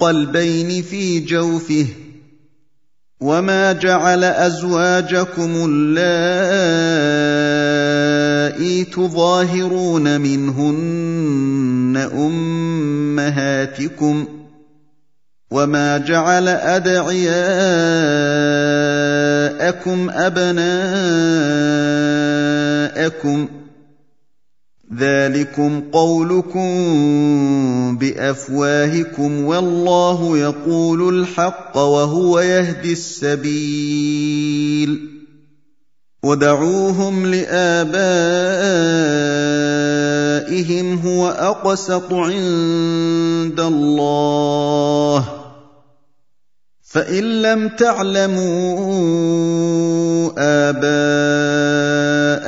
قلبين في جوفه وما جعل أزواجكم اللائي تظاهرون منهن أمهاتكم وما جعل أدعياءكم أبناءكم ذلكم قولكم بأفواهكم والله يقول الحق وهو يهدي السبيل. ودعوهم لآبائهم هو أقسط عند الله. فإن لم تعلموا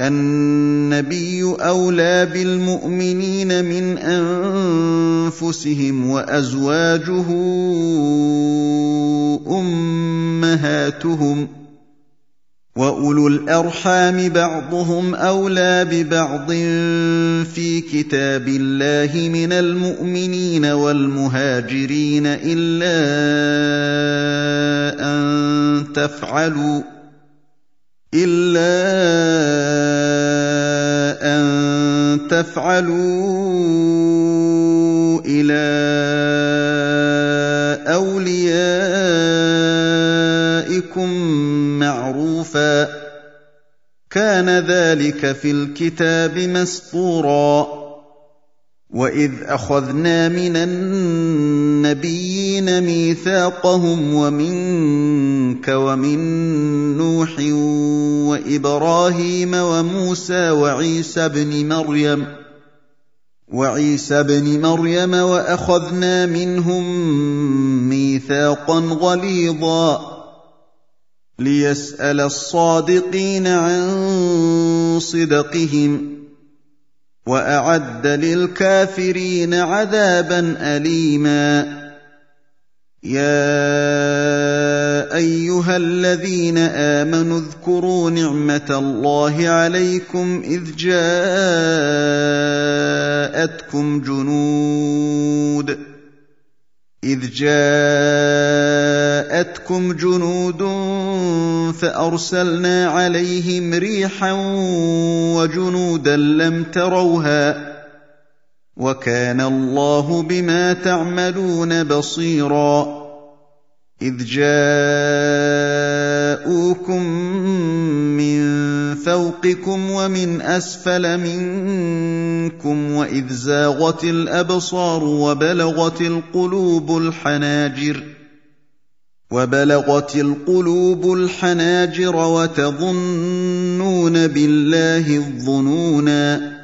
النبي أولى بالمؤمنين من أنفسهم وأزواجه أمهاتهم وأولو الأرحام بعضهم أولى ببعض في كتاب الله من المؤمنين والمهاجرين إلا أن تفعلوا إلا أن تفعلوا إلى أوليائكم معروفا. كان ذلك في الكتاب مسطورا. وإذ أخذنا من النبيين ميثاقهم ومنك ومن نوح وإبراهيم وموسى وعيسى ابن مريم وعيسى ابن مريم وأخذنا منهم ميثاقا غليظا ليسأل الصادقين عن صدقهم وأعد للكافرين عذابا أليما يا أيها الذين آمنوا اذكروا نعمة الله عليكم إذ جاءتكم جنود إذ جاءتكم جنود فأرسلنا عليهم ريحا وجنودا لم تروها وكان الله بما تعملون بصيرا. إذ جاءوكم من فوقكم ومن أسفل منكم وإذ زاغت الأبصار وبلغت القلوب الحناجر وبلغت القلوب الحناجر وتظنون بالله الظنونا.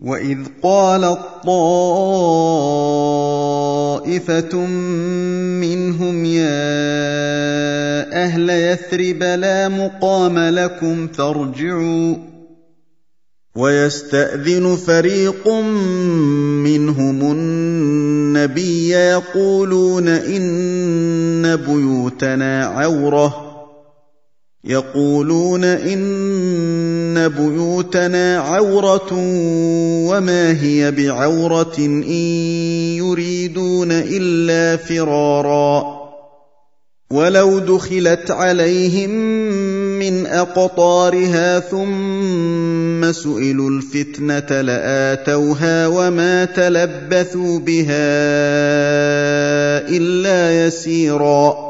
واذ قالت طائفه منهم يا أهل يثرب لا مقام لكم فارجعوا ويستاذن فريق منهم النبي يقولون ان بيوتنا عوره يقولون إن بيوتنا عورة وما هي بعورة إن يريدون إلا فرارا. ولو دخلت عليهم من أقطارها ثم سئلوا الفتنة لآتوها وما تلبثوا بها إلا يسيرا.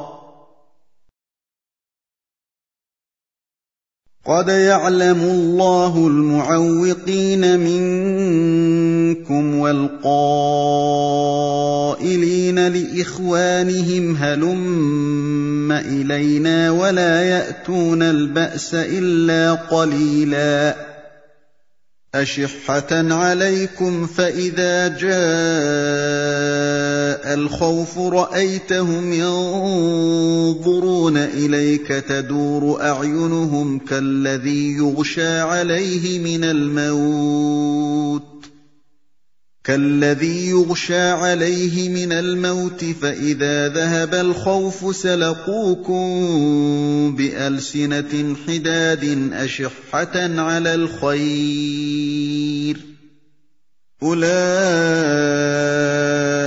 قد يعلم الله المعوقين منكم والقائلين لاخوانهم هلم الينا ولا ياتون الباس الا قليلا أشحة عليكم فإذا جاء الخوف رأيتهم ينظرون إليك تدور أعينهم كالذي يغشى عليه من الموت كالذي يغشى عليه من الموت فإذا ذهب الخوف سلقوكم بألسنة حداد أشحة على الخير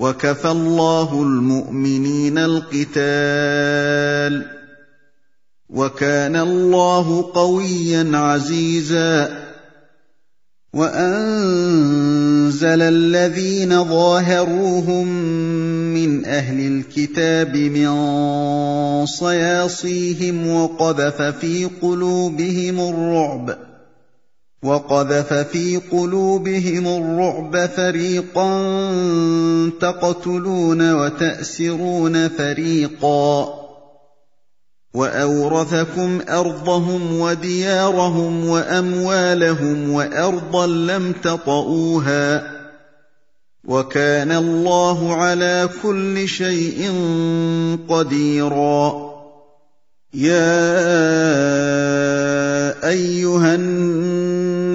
وكفى الله المؤمنين القتال وكان الله قويا عزيزا وأنزل الذين ظاهروهم من أهل الكتاب من صياصيهم وقذف في قلوبهم الرعب وقذف في قلوبهم الرعب فريقا تقتلون وتأسرون فريقا. وأورثكم أرضهم وديارهم وأموالهم وأرضا لم تطئوها. وكان الله على كل شيء قديرا. يا أيها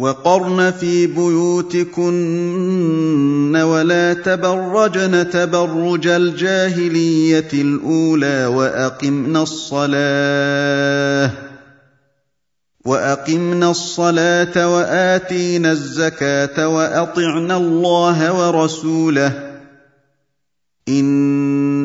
وقرن في بيوتكن ولا تبرجن تبرج الجاهلية الأولى واقمن الصلاة وأقمنا الصلاة وآتينا الزكاة وأطعنا الله ورسوله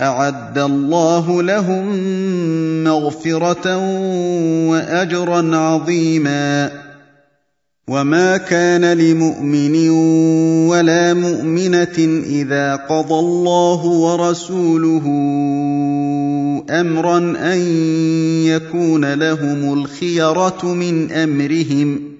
أعد الله لهم مغفرة وأجرا عظيما. وما كان لمؤمن ولا مؤمنة إذا قضى الله ورسوله أمرا أن يكون لهم الخيرة من أمرهم.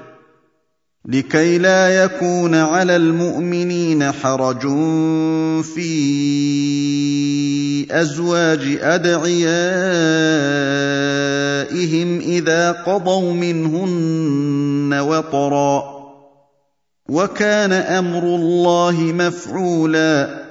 لكي لا يكون على المؤمنين حرج في أزواج أدعيائهم إذا قضوا منهن وطرا. وكان أمر الله مفعولا.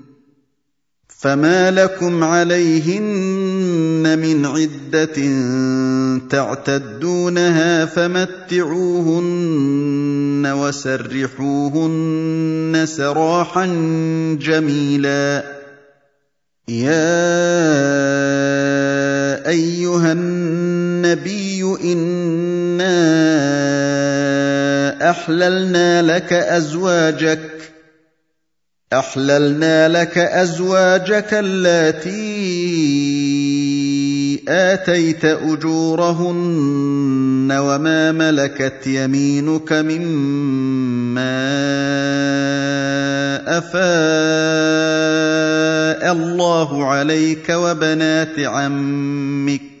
فما لكم عليهن من عده تعتدونها فمتعوهن وسرحوهن سراحا جميلا يا ايها النبي انا احللنا لك ازواجك أحللنا لك أزواجك اللاتي آتيت أجورهن وما ملكت يمينك مما أفاء الله عليك وبنات عمك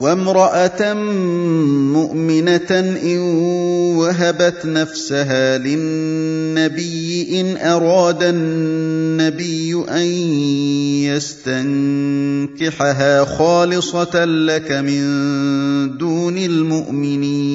وامرأة مؤمنة إن وهبت نفسها للنبي إن أراد النبي أن يستنكحها خالصة لك من دون المؤمنين.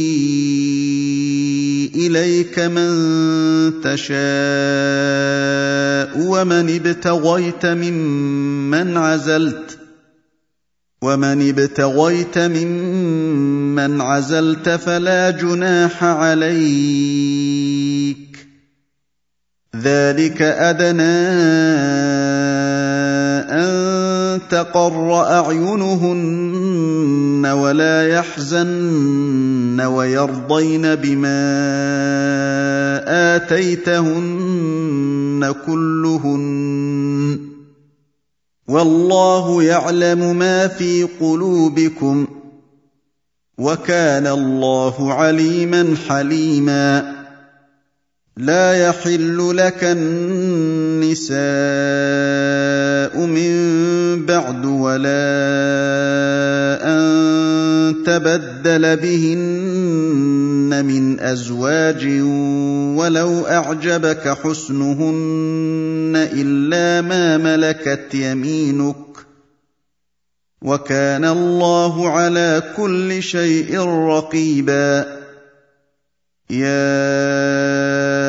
إليك من تشاء ومن ابتغيت ممن عزلت ومن ابتغيت ممن عزلت فلا جناح عليك ذلك أدنى أن تقر أعينهن ولا يحزن ويرضين بما آتيتهن كلهن والله يعلم ما في قلوبكم وكان الله عليما حليما لا يحل لك النساء من بعد ولا أن تبدل بهن من أزواج ولو أعجبك حسنهن إلا ما ملكت يمينك وكان الله على كل شيء رقيبا يا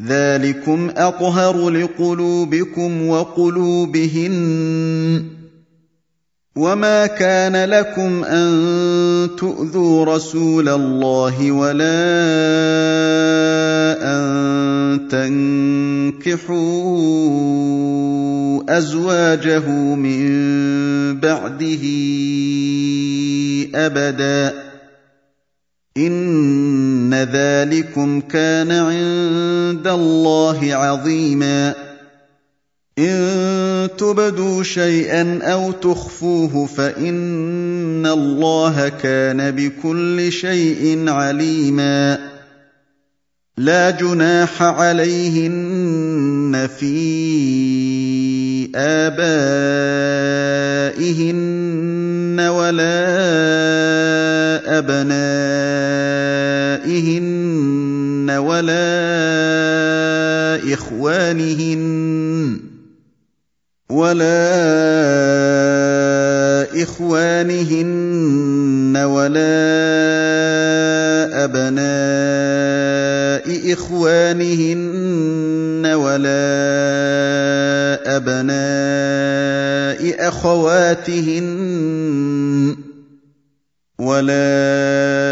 ذلكم اطهر لقلوبكم وقلوبهن وما كان لكم ان تؤذوا رسول الله ولا ان تنكحوا ازواجه من بعده ابدا ان ذلكم كان عند الله عظيما. إن تبدوا شيئا أو تخفوه فإن الله كان بكل شيء عليما. لا جناح عليهن في آبائهن ولا أبنائهن ولا إخوانهن ولا إخوانهن ولا أبناء إخوانهن ولا أبناء أخواتهن ولا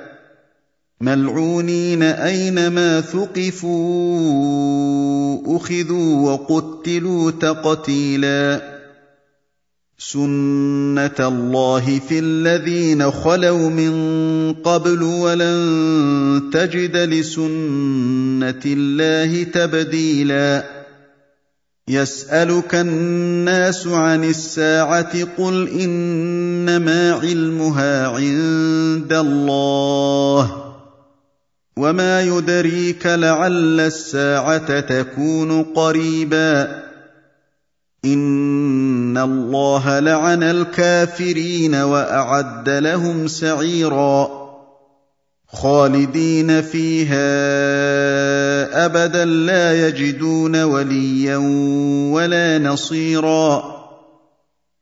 مَّلْعُونِينَ أَيْنَمَا ثُقِفُوا أُخِذُوا وَقُتِّلُوا تَقْتِيلًا سُنَّةَ اللَّهِ فِي الَّذِينَ خَلَوْا مِن قَبْلُ وَلَن تَجِدَ لِسُنَّةِ اللَّهِ تَبْدِيلًا يَسْأَلُكَ النَّاسُ عَنِ السَّاعَةِ قُلْ إِنَّمَا عِلْمُهَا عِندَ اللَّهِ وَمَا يُدْرِيكَ لَعَلَّ السَّاعَةَ تَكُونُ قَرِيبًا إِنَّ اللَّهَ لَعَنَ الْكَافِرِينَ وَأَعَدَّ لَهُمْ سَعِيرًا خَالِدِينَ فِيهَا أَبَدًا لَّا يَجِدُونَ وَلِيًّا وَلَا نَصِيرًا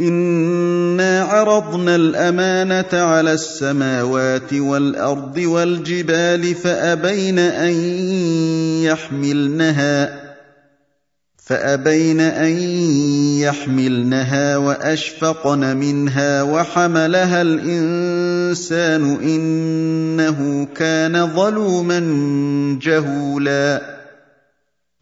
إِنَّا عَرَضْنَا الْأَمَانَةَ عَلَى السَّمَاوَاتِ وَالْأَرْضِ وَالْجِبَالِ فَأَبَيْنَ أَن يَحْمِلْنَهَا فَأَبَيْنَ أَن يَحْمِلْنَهَا وَأَشْفَقْنَ مِنْهَا وَحَمَلَهَا الْإِنسَانُ إِنَّهُ كَانَ ظَلُومًا جَهُولًا